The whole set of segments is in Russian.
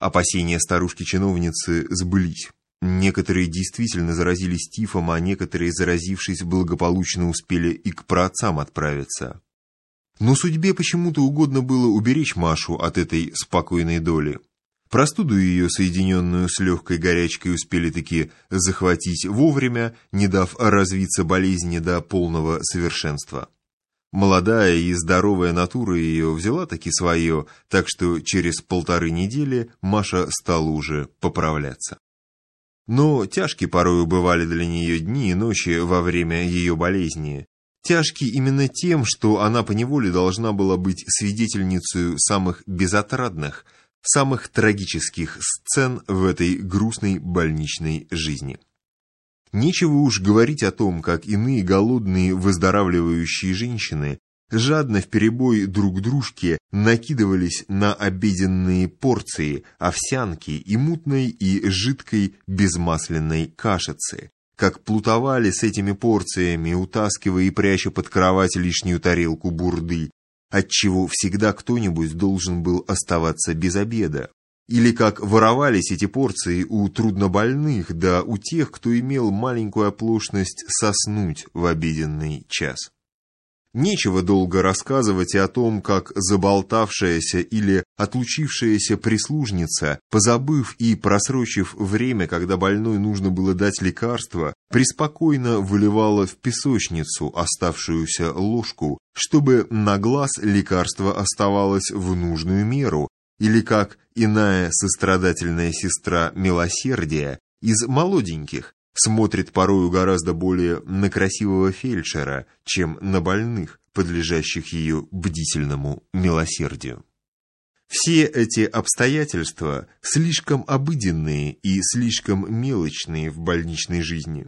Опасения старушки-чиновницы сбылись. Некоторые действительно заразились тифом, а некоторые, заразившись, благополучно успели и к праотцам отправиться. Но судьбе почему-то угодно было уберечь Машу от этой спокойной доли. Простуду ее, соединенную с легкой горячкой, успели-таки захватить вовремя, не дав развиться болезни до полного совершенства. Молодая и здоровая натура ее взяла таки свое, так что через полторы недели Маша стала уже поправляться. Но тяжкие порою бывали для нее дни и ночи во время ее болезни. Тяжкие именно тем, что она поневоле должна была быть свидетельницей самых безотрадных – самых трагических сцен в этой грустной больничной жизни. Нечего уж говорить о том, как иные голодные выздоравливающие женщины жадно вперебой друг дружке накидывались на обеденные порции овсянки и мутной и жидкой безмасляной кашицы, как плутовали с этими порциями, утаскивая и пряча под кровать лишнюю тарелку бурды, отчего всегда кто-нибудь должен был оставаться без обеда. Или как воровались эти порции у труднобольных, да у тех, кто имел маленькую оплошность соснуть в обеденный час. Нечего долго рассказывать и о том, как заболтавшаяся или отлучившаяся прислужница, позабыв и просрочив время, когда больной нужно было дать лекарство, преспокойно выливала в песочницу оставшуюся ложку, чтобы на глаз лекарство оставалось в нужную меру, или как иная сострадательная сестра милосердия из молоденьких, смотрит порою гораздо более на красивого фельдшера, чем на больных, подлежащих ее бдительному милосердию. Все эти обстоятельства слишком обыденные и слишком мелочные в больничной жизни.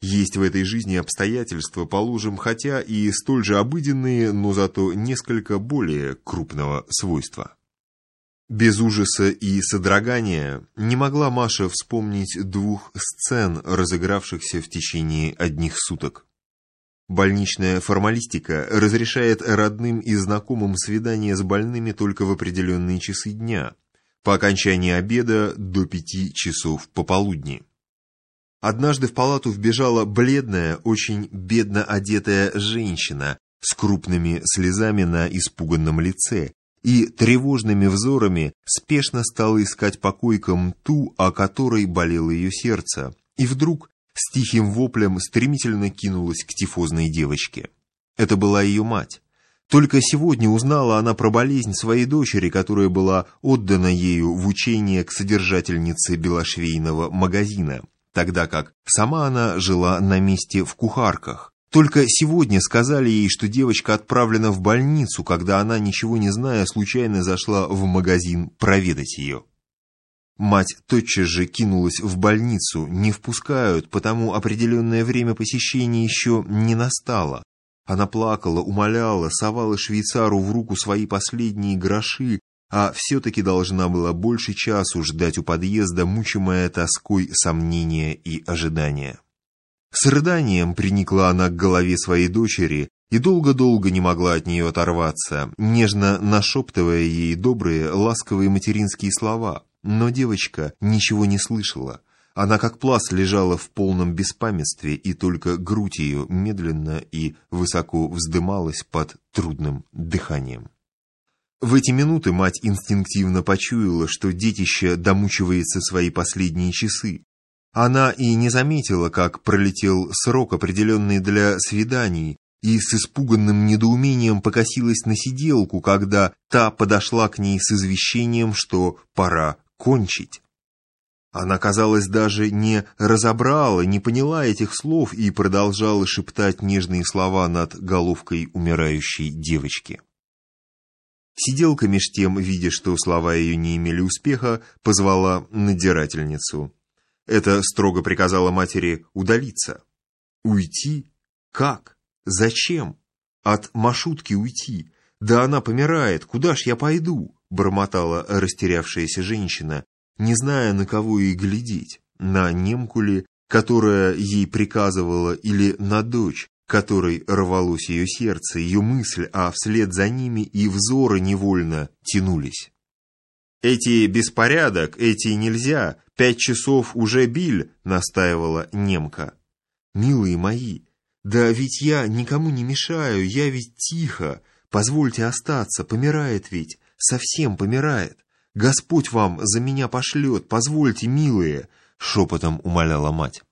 Есть в этой жизни обстоятельства, положим, хотя и столь же обыденные, но зато несколько более крупного свойства. Без ужаса и содрогания не могла Маша вспомнить двух сцен, разыгравшихся в течение одних суток. Больничная формалистика разрешает родным и знакомым свидания с больными только в определенные часы дня, по окончании обеда до пяти часов пополудни. Однажды в палату вбежала бледная, очень бедно одетая женщина с крупными слезами на испуганном лице и тревожными взорами спешно стала искать по койкам ту, о которой болело ее сердце, и вдруг с тихим воплем стремительно кинулась к тифозной девочке. Это была ее мать. Только сегодня узнала она про болезнь своей дочери, которая была отдана ею в учение к содержательнице белошвейного магазина, тогда как сама она жила на месте в кухарках, только сегодня сказали ей, что девочка отправлена в больницу, когда она, ничего не зная, случайно зашла в магазин проведать ее. Мать тотчас же кинулась в больницу, не впускают, потому определенное время посещения еще не настало. Она плакала, умоляла, совала швейцару в руку свои последние гроши, а все-таки должна была больше часу ждать у подъезда, мучимая тоской сомнения и ожидания. С рыданием приникла она к голове своей дочери и долго-долго не могла от нее оторваться, нежно нашептывая ей добрые, ласковые материнские слова. Но девочка ничего не слышала. Она как пласт лежала в полном беспамятстве, и только грудь ее медленно и высоко вздымалась под трудным дыханием. В эти минуты мать инстинктивно почуяла, что детище домучивается свои последние часы, она и не заметила, как пролетел срок, определенный для свиданий, и с испуганным недоумением покосилась на сиделку, когда та подошла к ней с извещением, что пора кончить. Она, казалось, даже не разобрала, не поняла этих слов и продолжала шептать нежные слова над головкой умирающей девочки. Сиделка меж тем, видя, что слова ее не имели успеха, позвала надзирательницу. Это строго приказала матери удалиться. Уйти? Как? Зачем? От маршрутки уйти? Да она помирает, куда ж я пойду? Бормотала растерявшаяся женщина, не зная, на кого ей глядеть. На немку ли, которая ей приказывала, или на дочь, которой рвалось ее сердце, ее мысль, а вслед за ними и взоры невольно тянулись. Эти беспорядок, эти нельзя, пять часов уже биль, настаивала немка. Милые мои, да ведь я никому не мешаю, я ведь тихо, позвольте остаться, помирает ведь, совсем помирает. Господь вам за меня пошлет, позвольте, милые, шепотом умоляла мать.